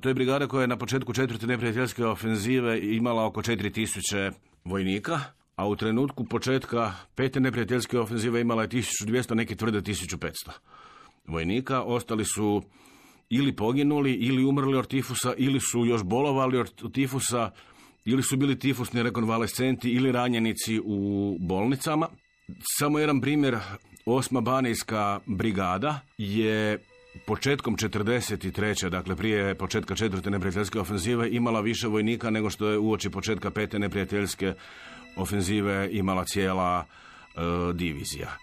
to je brigada koja je na početku četvrte neprijateljske ofenzive imala oko 4000 vojnika, a u trenutku početka pete neprijateljske ofenzive imala je 1200, neki tvrde 1500 vojnika. Ostali su ili poginuli, ili umrli od tifusa, ili su još bolovali od tifusa, ili su bili tifusni rekonvalescenti ili ranjenici u bolnicama. Samo jedan primjer, osma banijska brigada je početkom 43. dakle prije početka četvrte neprijateljske ofenzive imala više vojnika nego što je uoči početka pete neprijateljske ofenzive imala cijela e, divizija.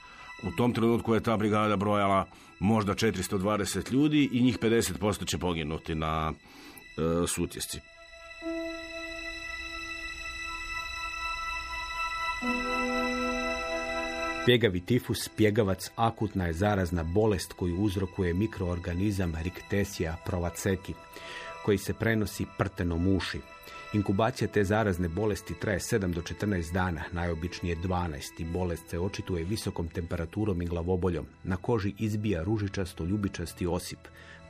U tom trenutku je ta brigada brojala možda 420 ljudi i njih 50% će poginuti na e, sutjesci. Pjegavi tifus, pjegavac, akutna je zarazna bolest koju uzrokuje mikroorganizam Rickettsia provaceti, koji se prenosi prtenom uši. Inkubacija te zarazne bolesti traje 7 do 14 dana, najobičnije 12 i bolest se očituje visokom temperaturom i glavoboljom. Na koži izbija ružičasto ljubičasti osip.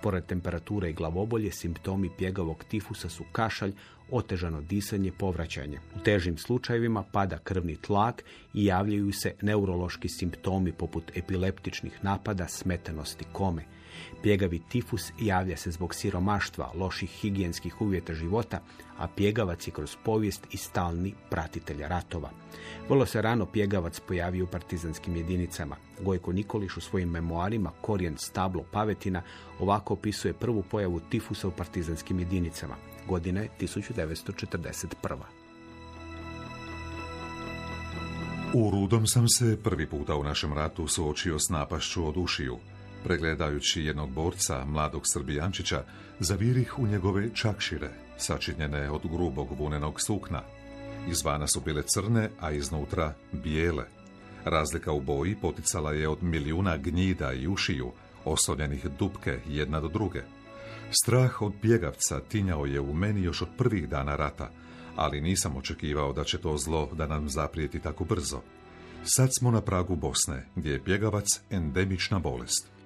Pored temperature i glavobolje, simptomi pjegavog tifusa su kašalj, otežano disanje, povraćanje. U težim slučajevima pada krvni tlak i javljaju se neurološki simptomi poput epileptičnih napada, smetenosti, kome. Pjegavi tifus javlja se zbog siromaštva, loših higijenskih uvjeta života, a pjegavac je kroz povijest i stalni pratitelj ratova. Vrlo se rano pjegavac pojavio u partizanskim jedinicama. Gojko Nikoliš u svojim memoarima Korijen stablo pavetina ovako opisuje prvu pojavu tifusa u partizanskim jedinicama. Godine 1941. U Rudom sam se prvi puta u našem ratu suočio s napašću od ušiju. Pregledajući jednog borca, mladog Srbijančića, zavirih u njegove čakšire, sačinjene od grubog vunenog sukna. Izvana su bile crne, a iznutra bijele. Razlika u boji poticala je od milijuna gnjida i ušiju, osoljenih dupke jedna do druge. Strah od bjegavca tinjao je u meni još od prvih dana rata, ali nisam očekivao da će to zlo da nam zaprijeti tako brzo. Sad smo na pragu Bosne, gdje je bjegavac endemična bolest.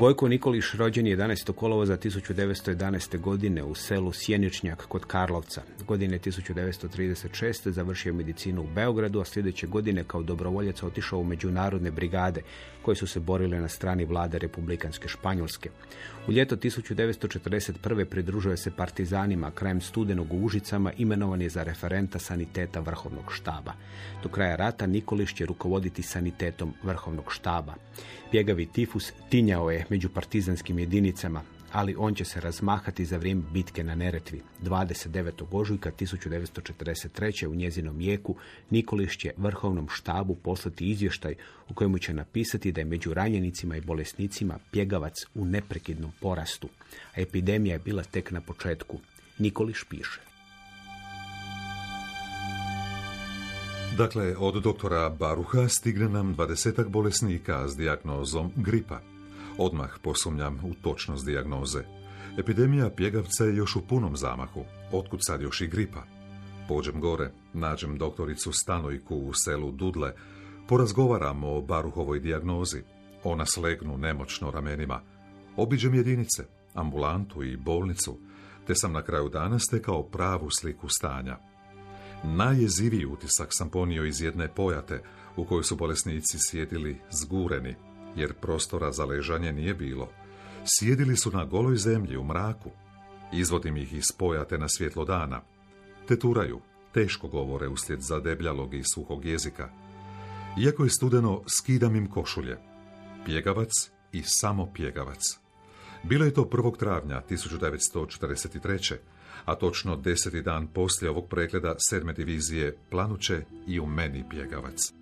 Vojko Nikoliš rođen je 11. kolovoza 1911. godine u selu Sjeničnjak kod Karlovca. Godine 1936. završio medicinu u Beogradu, a sljedeće godine kao dobrovoljac otišao u međunarodne brigade koje su se borile na strani vlade Republikanske Španjolske. U ljeto 1941. pridružuje se partizanima, krajem studenog u Užicama imenovan je za referenta saniteta Vrhovnog štaba. Do kraja rata Nikoliš će rukovoditi sanitetom Vrhovnog štaba. Pjegavi tifus tinjao je među partizanskim jedinicama, ali on će se razmahati za vrijeme bitke na Neretvi. 29. ožujka 1943. u njezinom jeku Nikoliš će vrhovnom štabu poslati izvještaj u kojemu će napisati da je među ranjenicima i bolesnicima pjegavac u neprekidnom porastu, a epidemija je bila tek na početku. Nikoliš piše. Dakle, od doktora Baruha stigne nam dvadesetak bolesnika s dijagnozom gripa. Odmah posumnjam u točnost dijagnoze. Epidemija pjegavca je još u punom zamahu. Otkud sad još i gripa? Pođem gore, nađem doktoricu Stanojku u selu Dudle, porazgovaramo o Baruhovoj dijagnozi. Ona slegnu nemoćno ramenima. Obiđem jedinice, ambulantu i bolnicu, te sam na kraju dana stekao pravu sliku stanja. Najjeziviji utisak sam ponio iz jedne pojate u kojoj su bolesnici sjedili zgureni, jer prostora za ležanje nije bilo. Sjedili su na goloj zemlji u mraku. Izvodim ih iz pojate na svjetlo dana. Teturaju, teško govore uslijed zadebljalog i suhog jezika. Iako je studeno, skidam im košulje. Pjegavac i samo pjegavac. Bilo je to 1. travnja 1943. a točno deseti dan poslije ovog pregleda sedme divizije planuće i u meni pjegavac.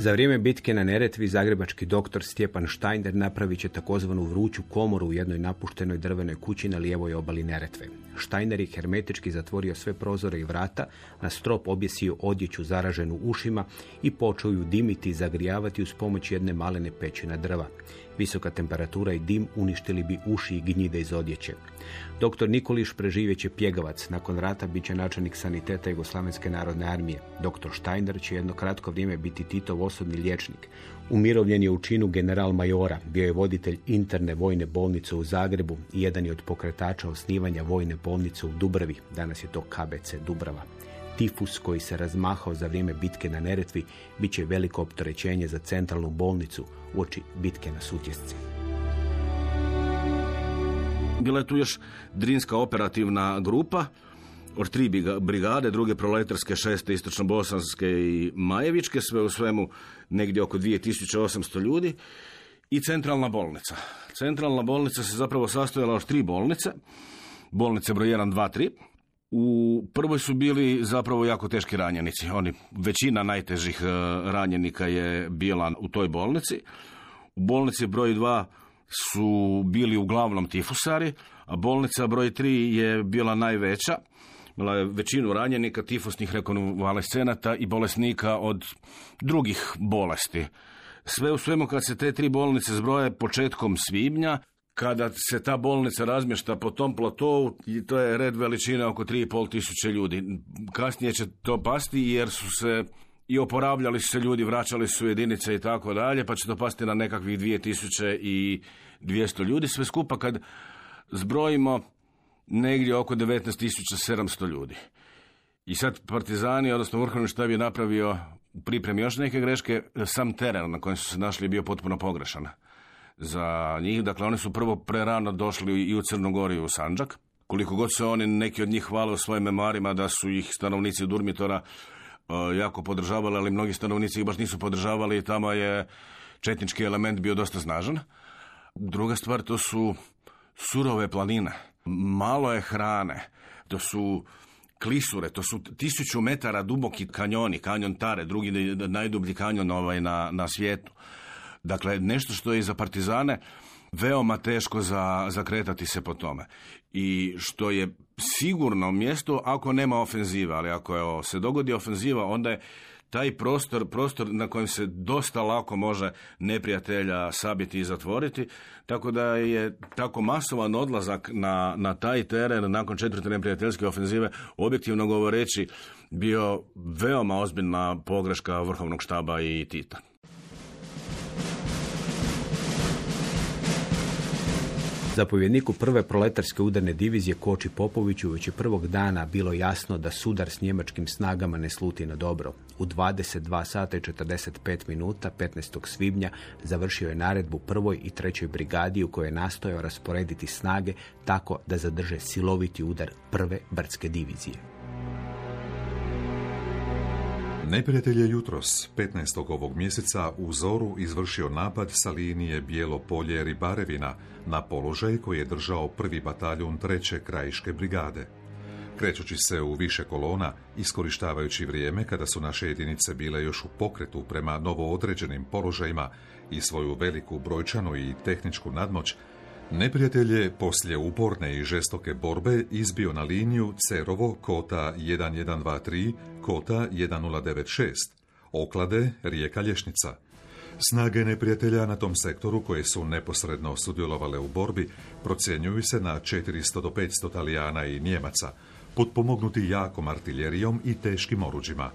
Za vrijeme bitke na Neretvi zagrebački doktor Stjepan Štajner napravit će takozvanu vruću komoru u jednoj napuštenoj drvenoj kući na lijevoj obali Neretve. Štajner je hermetički zatvorio sve prozore i vrata, na strop objesio odjeću zaraženu ušima i počeo ju dimiti i zagrijavati uz pomoć jedne malene pećine drva. Visoka temperatura i dim uništili bi uši i gnjide iz odjeće. Doktor Nikoliš preživjet će pjegavac. Nakon rata bit će načelnik saniteta Jugoslavenske narodne armije. Doktor Steiner će jedno kratko vrijeme biti Titov osobni liječnik. Umirovljen je u činu general majora, bio je voditelj interne vojne bolnice u Zagrebu i jedan je od pokretača osnivanja vojne bolnice u Dubravi. Danas je to KBC Dubrava. Tifus koji se razmahao za vrijeme bitke na Neretvi bit će veliko opterećenje za centralnu bolnicu uoči bitke na Sutjesci. Bila je tu još Drinska operativna grupa od tri brigade, druge proletarske, šeste istočno-bosanske i Majevičke, sve u svemu negdje oko 2800 ljudi i centralna bolnica. Centralna bolnica se zapravo sastojala od tri bolnice, bolnice broj 1, 2, 3. U prvoj su bili zapravo jako teški ranjenici. Oni, većina najtežih e, ranjenika je bila u toj bolnici. U bolnici broj 2 su bili uglavnom tifusari, a bolnica broj 3 je bila najveća. Imala je većinu ranjenika, tifusnih rekonvalescenata i bolesnika od drugih bolesti. Sve u svemu kad se te tri bolnice zbroje početkom svibnja, kada se ta bolnica razmješta po tom platovu, to je red veličine oko 3,5 tisuće ljudi. Kasnije će to pasti jer su se i oporavljali su se ljudi, vraćali su jedinice i tako dalje, pa će to pasti na nekakvih 2200 ljudi. Sve skupa kad zbrojimo negdje oko 19.700 ljudi. I sad partizani, odnosno vrhovni štab je napravio u pripremi još neke greške, sam teren na kojem su se našli je bio potpuno pogrešan za njih. Dakle, oni su prvo prerano došli i u Crnogori i u Sanđak. Koliko god se oni, neki od njih hvale u svojim memoarima da su ih stanovnici Durmitora jako podržavali, ali mnogi stanovnici ih baš nisu podržavali i tamo je četnički element bio dosta snažan. Druga stvar, to su surove planine. Malo je hrane. To su klisure, to su tisuću metara duboki kanjoni, kanjon Tare, drugi najdublji kanjon ovaj na, na svijetu. Dakle, nešto što je za partizane veoma teško za, zakretati se po tome. I što je sigurno mjesto ako nema ofenziva, ali ako je, se dogodi ofenziva, onda je taj prostor, prostor na kojem se dosta lako može neprijatelja sabiti i zatvoriti, tako da je tako masovan odlazak na, na taj teren nakon četvrte neprijateljske ofenzive, objektivno govoreći, bio veoma ozbiljna pogreška vrhovnog štaba i Tita. Zapovjedniku prve proletarske udarne divizije Koči Popoviću već je prvog dana bilo jasno da sudar s njemačkim snagama ne sluti na dobro. U 22 sata i 45 minuta 15. svibnja završio je naredbu prvoj i trećoj brigadi u kojoj je nastojao rasporediti snage tako da zadrže siloviti udar prve brdske divizije. Neprijatelj je jutros, 15. ovog mjeseca, u Zoru izvršio napad sa linije Bijelo polje Ribarevina na položaj koji je držao prvi bataljun treće krajiške brigade. Krećući se u više kolona, iskorištavajući vrijeme kada su naše jedinice bile još u pokretu prema novoodređenim položajima i svoju veliku brojčanu i tehničku nadmoć, Neprijatelj je poslije uporne i žestoke borbe izbio na liniju Cerovo kota 1123, kota 1096, oklade Rijeka Lješnica. Snage neprijatelja na tom sektoru koje su neposredno sudjelovale u borbi procjenjuju se na 400 do 500 Talijana i Njemaca, potpomognuti jakom artiljerijom i teškim oruđima.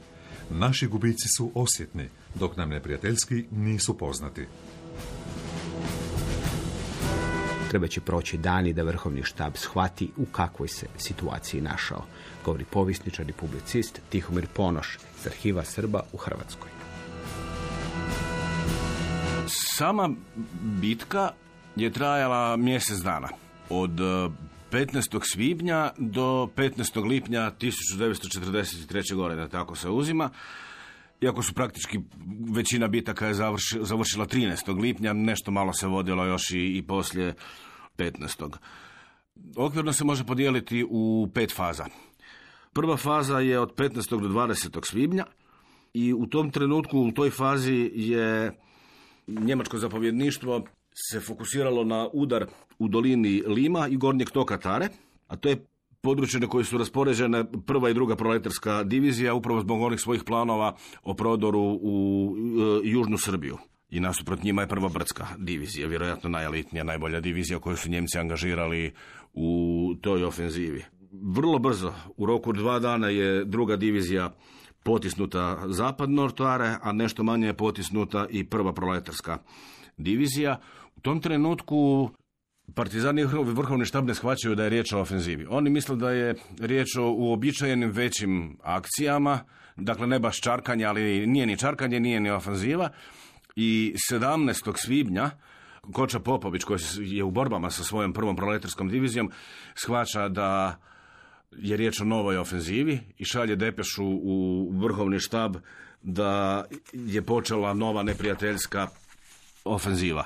Naši gubici su osjetni, dok nam neprijateljski nisu poznati. Treba će proći dani da vrhovni štab shvati u kakvoj se situaciji našao, govori povisničar i publicist Tihomir Ponoš iz arhiva Srba u Hrvatskoj. Sama bitka je trajala mjesec dana. Od e, 15. svibnja do 15. lipnja 1943. godine, tako se uzima. Iako su praktički većina bitaka je završi- završila 13. lipnja, nešto malo se vodilo još i, i poslije 15. Okvirno se može podijeliti u pet faza. Prva faza je od 15. do 20. svibnja i u tom trenutku, u toj fazi je njemačko zapovjedništvo se fokusiralo na udar u dolini Lima i gornjeg toka Tare, a to je područje na koje su raspoređene prva i druga proletarska divizija upravo zbog onih svojih planova o prodoru u e, južnu Srbiju. I nasuprot njima je prva brdska divizija, vjerojatno najelitnija, najbolja divizija koju su Njemci angažirali u toj ofenzivi. Vrlo brzo, u roku dva dana je druga divizija potisnuta zapadno od Tare, a nešto manje je potisnuta i prva proletarska divizija. U tom trenutku Partizani i vrhovni štab ne shvaćaju da je riječ o ofenzivi. Oni misle da je riječ o uobičajenim većim akcijama, dakle ne baš čarkanje, ali nije ni čarkanje, nije ni ofenziva. I 17. svibnja Koča Popović, koji je u borbama sa svojom prvom proletarskom divizijom, shvaća da je riječ o novoj ofenzivi i šalje depešu u vrhovni štab da je počela nova neprijateljska ofenziva.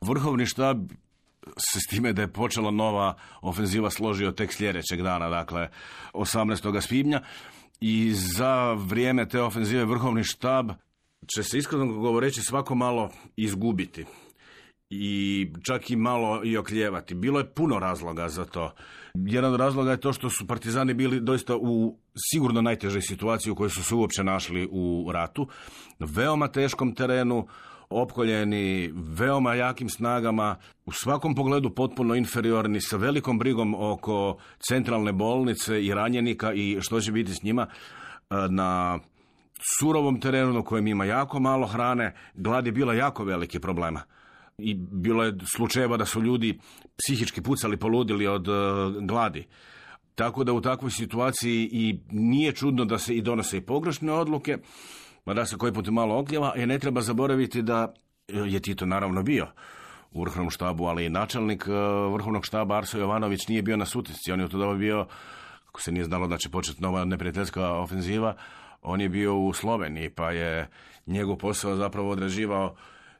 Vrhovni štab se s time da je počela nova ofenziva složio tek sljedećeg dana, dakle 18. svibnja i za vrijeme te ofenzive vrhovni štab će se iskreno govoreći svako malo izgubiti i čak i malo i okljevati. Bilo je puno razloga za to. Jedan od razloga je to što su partizani bili doista u sigurno najtežoj situaciji u kojoj su se uopće našli u ratu. Veoma teškom terenu, opkoljeni veoma jakim snagama, u svakom pogledu potpuno inferiorni, sa velikom brigom oko centralne bolnice i ranjenika i što će biti s njima e, na surovom terenu na kojem ima jako malo hrane, glad je bila jako veliki problema. I bilo je slučajeva da su ljudi psihički pucali, poludili od e, gladi. Tako da u takvoj situaciji i nije čudno da se i donose i pogrešne odluke, ma da se koji put malo okljeva, i ne treba zaboraviti da e, je Tito naravno bio u vrhovnom štabu, ali i načelnik e, vrhovnog štaba Arso Jovanović nije bio na sutisci. On je u to bio, kako se nije znalo da će početi nova neprijateljska ofenziva, on je bio u Sloveniji, pa je njegov posao zapravo odrađivao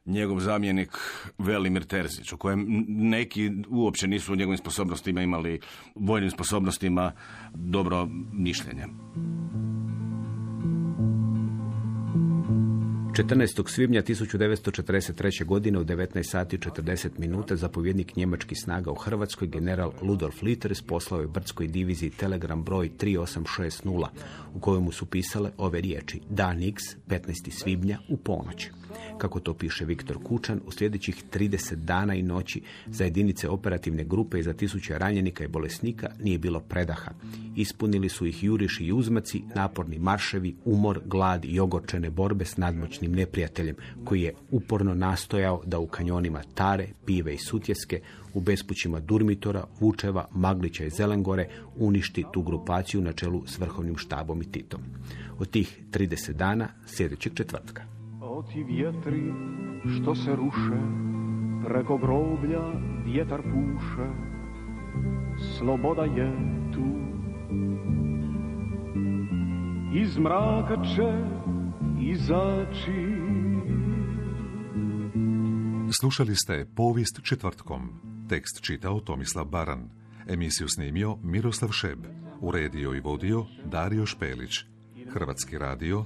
njegov zamjenik Velimir Terzić, o kojem neki uopće nisu u njegovim sposobnostima imali, vojnim sposobnostima, dobro mišljenje. 14. svibnja 1943. godine u 19 sati 40 minuta zapovjednik njemačkih snaga u Hrvatskoj general Ludolf Litters poslao je brdskoj diviziji telegram broj 3860 u kojemu su pisale ove riječi Dan X 15. svibnja u ponoć. Kako to piše Viktor Kučan, u sljedećih 30 dana i noći za jedinice operativne grupe i za tisuće ranjenika i bolesnika nije bilo predaha. Ispunili su ih juriši i uzmaci, naporni marševi, umor, glad i ogorčene borbe s nadmoćnim neprijateljem, koji je uporno nastojao da u kanjonima Tare, Pive i Sutjeske, u bespućima Durmitora, Vučeva, Maglića i Zelengore uništi tu grupaciju na čelu s vrhovnim štabom i Titom. Od tih 30 dana sljedećeg četvrtka. Ti vjetri što se ruše, preko groblja vjetar puše, sloboda je tu. Iz mraka će izaći. Slušali ste Povijest četvrtkom. Tekst čitao Tomislav Baran. Emisiju snimio Miroslav Šeb. Uredio i vodio Dario Špelić. Hrvatski radio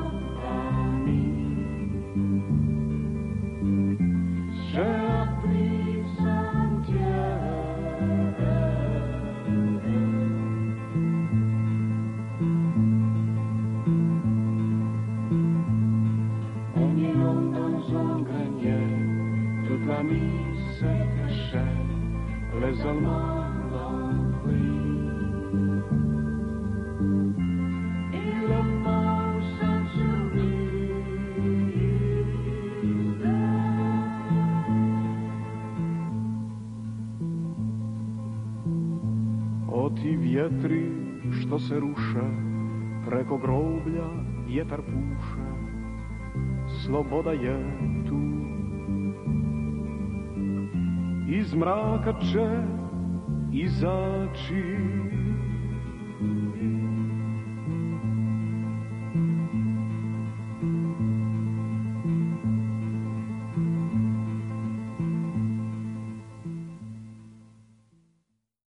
se ruše, preko groblja vjetar puše, sloboda je tu iz mraka će izaći